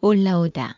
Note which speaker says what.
Speaker 1: 올라오다.